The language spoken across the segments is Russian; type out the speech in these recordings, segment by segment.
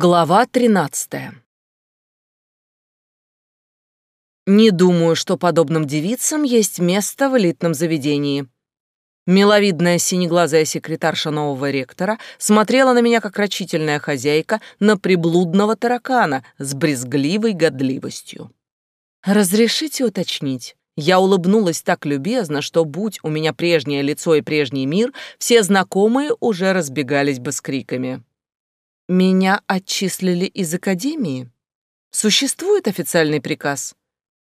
Глава 13. Не думаю, что подобным девицам есть место в элитном заведении. Миловидная синеглазая секретарша нового ректора смотрела на меня как рачительная хозяйка на приблудного таракана с брезгливой годливостью. «Разрешите уточнить?» Я улыбнулась так любезно, что, будь у меня прежнее лицо и прежний мир, все знакомые уже разбегались бы с криками. Меня отчислили из академии? Существует официальный приказ?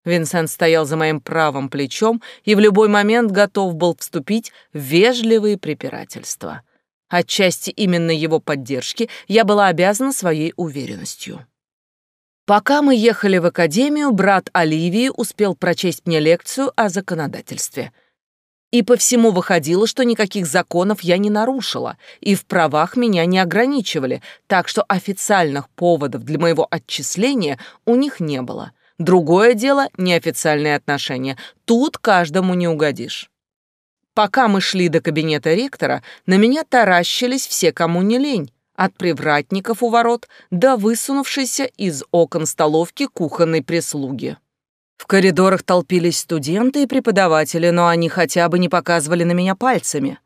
Винсент стоял за моим правым плечом и в любой момент готов был вступить в вежливые препирательства. Отчасти именно его поддержки я была обязана своей уверенностью. Пока мы ехали в академию, брат Оливии успел прочесть мне лекцию о законодательстве — и по всему выходило, что никаких законов я не нарушила, и в правах меня не ограничивали, так что официальных поводов для моего отчисления у них не было. Другое дело — неофициальные отношения. Тут каждому не угодишь. Пока мы шли до кабинета ректора, на меня таращились все, кому не лень, от привратников у ворот до высунувшейся из окон столовки кухонной прислуги. В коридорах толпились студенты и преподаватели, но они хотя бы не показывали на меня пальцами.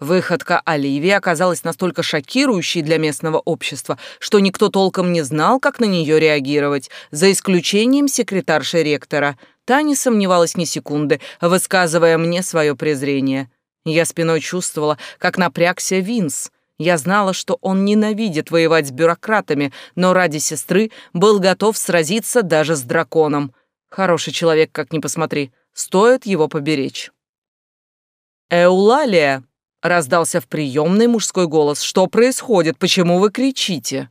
Выходка Оливии оказалась настолько шокирующей для местного общества, что никто толком не знал, как на нее реагировать, за исключением секретарши ректора. Та не сомневалась ни секунды, высказывая мне свое презрение. Я спиной чувствовала, как напрягся Винс. Я знала, что он ненавидит воевать с бюрократами, но ради сестры был готов сразиться даже с драконом. Хороший человек, как ни посмотри. Стоит его поберечь. «Эулалия!» — раздался в приемный мужской голос. «Что происходит? Почему вы кричите?»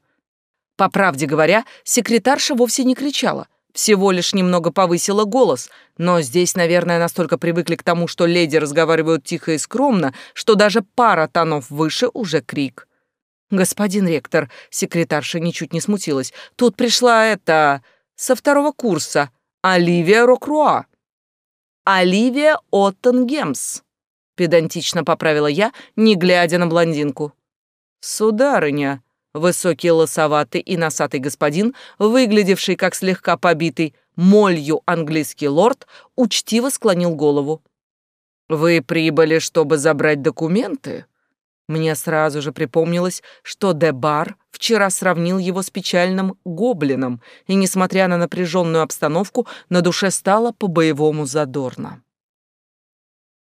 По правде говоря, секретарша вовсе не кричала, всего лишь немного повысила голос, но здесь, наверное, настолько привыкли к тому, что леди разговаривают тихо и скромно, что даже пара тонов выше уже крик. «Господин ректор», — секретарша ничуть не смутилась, — «тут пришла эта... со второго курса, Оливия Рокруа. Оливия Оттенгемс, педантично поправила я, не глядя на блондинку. Сударыня, высокий лосоватый и носатый господин, выглядевший как слегка побитый молью английский лорд, учтиво склонил голову. «Вы прибыли, чтобы забрать документы?» Мне сразу же припомнилось, что Дебар вчера сравнил его с печальным гоблином, и, несмотря на напряженную обстановку, на душе стало по-боевому задорно.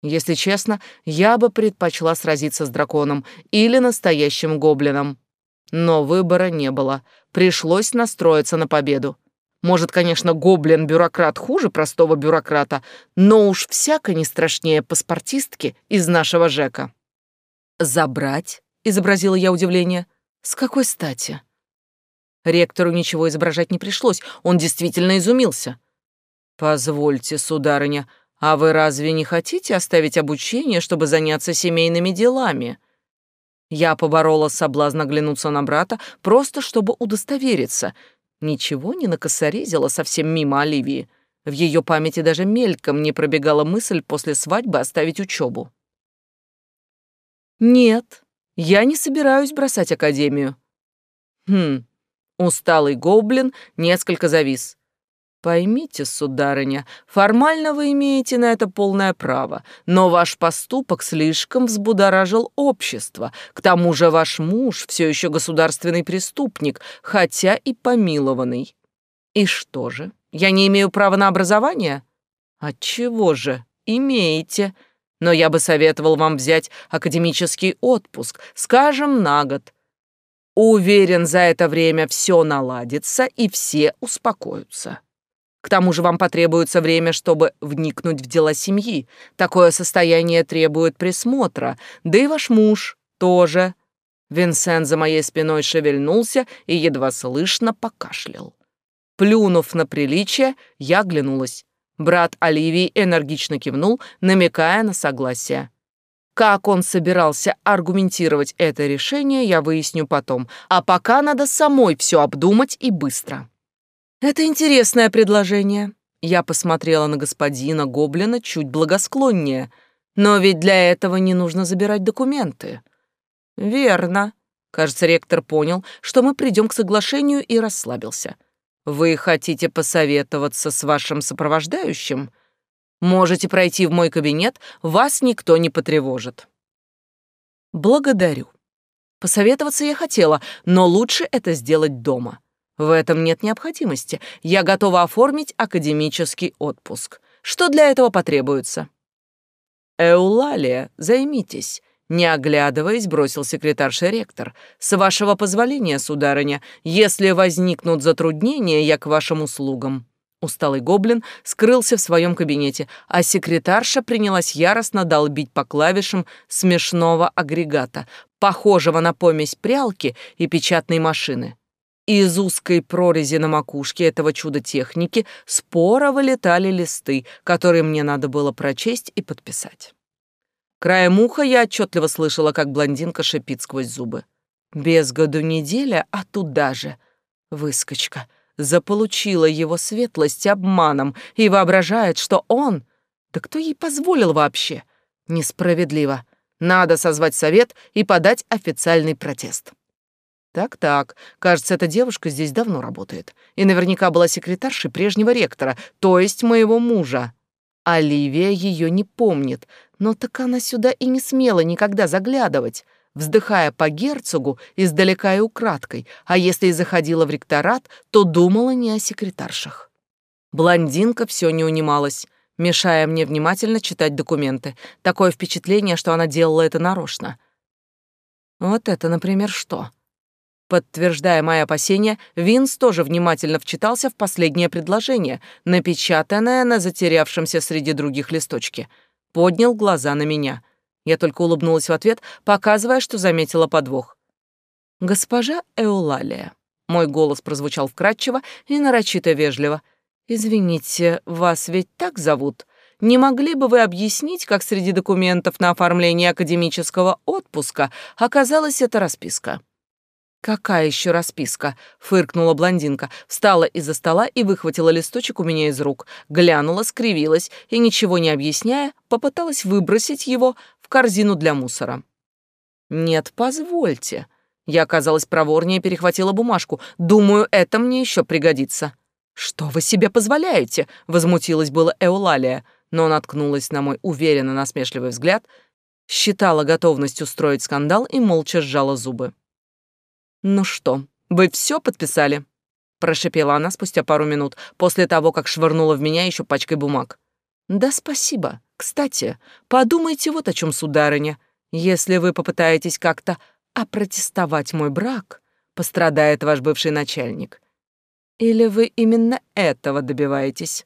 Если честно, я бы предпочла сразиться с драконом или настоящим гоблином. Но выбора не было, пришлось настроиться на победу. Может, конечно, гоблин-бюрократ хуже простого бюрократа, но уж всяко не страшнее паспортистки из нашего Жека. «Забрать?» — изобразила я удивление. «С какой стати?» Ректору ничего изображать не пришлось, он действительно изумился. «Позвольте, сударыня, а вы разве не хотите оставить обучение, чтобы заняться семейными делами?» Я поборола соблазн оглянуться на брата, просто чтобы удостовериться. Ничего не накосорезила совсем мимо Оливии. В ее памяти даже мельком не пробегала мысль после свадьбы оставить учебу. «Нет, я не собираюсь бросать академию». «Хм...» Усталый гоблин несколько завис. «Поймите, сударыня, формально вы имеете на это полное право, но ваш поступок слишком взбудоражил общество. К тому же ваш муж все еще государственный преступник, хотя и помилованный. И что же, я не имею права на образование? Отчего же? Имеете но я бы советовал вам взять академический отпуск, скажем, на год. Уверен, за это время все наладится и все успокоятся. К тому же вам потребуется время, чтобы вникнуть в дела семьи. Такое состояние требует присмотра, да и ваш муж тоже. Винсент за моей спиной шевельнулся и едва слышно покашлял. Плюнув на приличие, я оглянулась. Брат Оливии энергично кивнул, намекая на согласие. Как он собирался аргументировать это решение, я выясню потом. А пока надо самой все обдумать и быстро. Это интересное предложение. Я посмотрела на господина Гоблина чуть благосклоннее. Но ведь для этого не нужно забирать документы. Верно. Кажется, ректор понял, что мы придем к соглашению и расслабился. Вы хотите посоветоваться с вашим сопровождающим? Можете пройти в мой кабинет, вас никто не потревожит. Благодарю. Посоветоваться я хотела, но лучше это сделать дома. В этом нет необходимости. Я готова оформить академический отпуск. Что для этого потребуется? Эулалия, займитесь. Не оглядываясь, бросил секретарша ректор. «С вашего позволения, сударыня, если возникнут затруднения, я к вашим услугам». Усталый гоблин скрылся в своем кабинете, а секретарша принялась яростно долбить по клавишам смешного агрегата, похожего на помесь прялки и печатной машины. Из узкой прорези на макушке этого чуда техники споро вылетали листы, которые мне надо было прочесть и подписать. Краем уха я отчетливо слышала, как блондинка шипит сквозь зубы. Без году неделя, а туда же. Выскочка. Заполучила его светлость обманом и воображает, что он... Да кто ей позволил вообще? Несправедливо. Надо созвать совет и подать официальный протест. Так-так, кажется, эта девушка здесь давно работает. И наверняка была секретаршей прежнего ректора, то есть моего мужа. Оливия ее не помнит, но так она сюда и не смела никогда заглядывать, вздыхая по герцогу издалека и украдкой, а если и заходила в ректорат, то думала не о секретаршах. Блондинка все не унималась, мешая мне внимательно читать документы. Такое впечатление, что она делала это нарочно. Вот это, например, что? Подтверждая мои опасения, Винс тоже внимательно вчитался в последнее предложение, напечатанное на затерявшемся среди других листочке. Поднял глаза на меня. Я только улыбнулась в ответ, показывая, что заметила подвох. «Госпожа Эулалия», — мой голос прозвучал вкрадчиво и нарочито вежливо. «Извините, вас ведь так зовут? Не могли бы вы объяснить, как среди документов на оформление академического отпуска оказалась эта расписка?» «Какая еще расписка?» — фыркнула блондинка, встала из-за стола и выхватила листочек у меня из рук, глянула, скривилась и, ничего не объясняя, попыталась выбросить его в корзину для мусора. «Нет, позвольте». Я оказалась проворнее, перехватила бумажку. «Думаю, это мне еще пригодится». «Что вы себе позволяете?» — возмутилась была Эулалия, но наткнулась на мой уверенно насмешливый взгляд, считала готовность устроить скандал и молча сжала зубы. «Ну что, вы все подписали?» Прошипела она спустя пару минут, после того, как швырнула в меня еще пачкой бумаг. «Да спасибо. Кстати, подумайте вот о чем, сударыня. Если вы попытаетесь как-то опротестовать мой брак, пострадает ваш бывший начальник. Или вы именно этого добиваетесь?»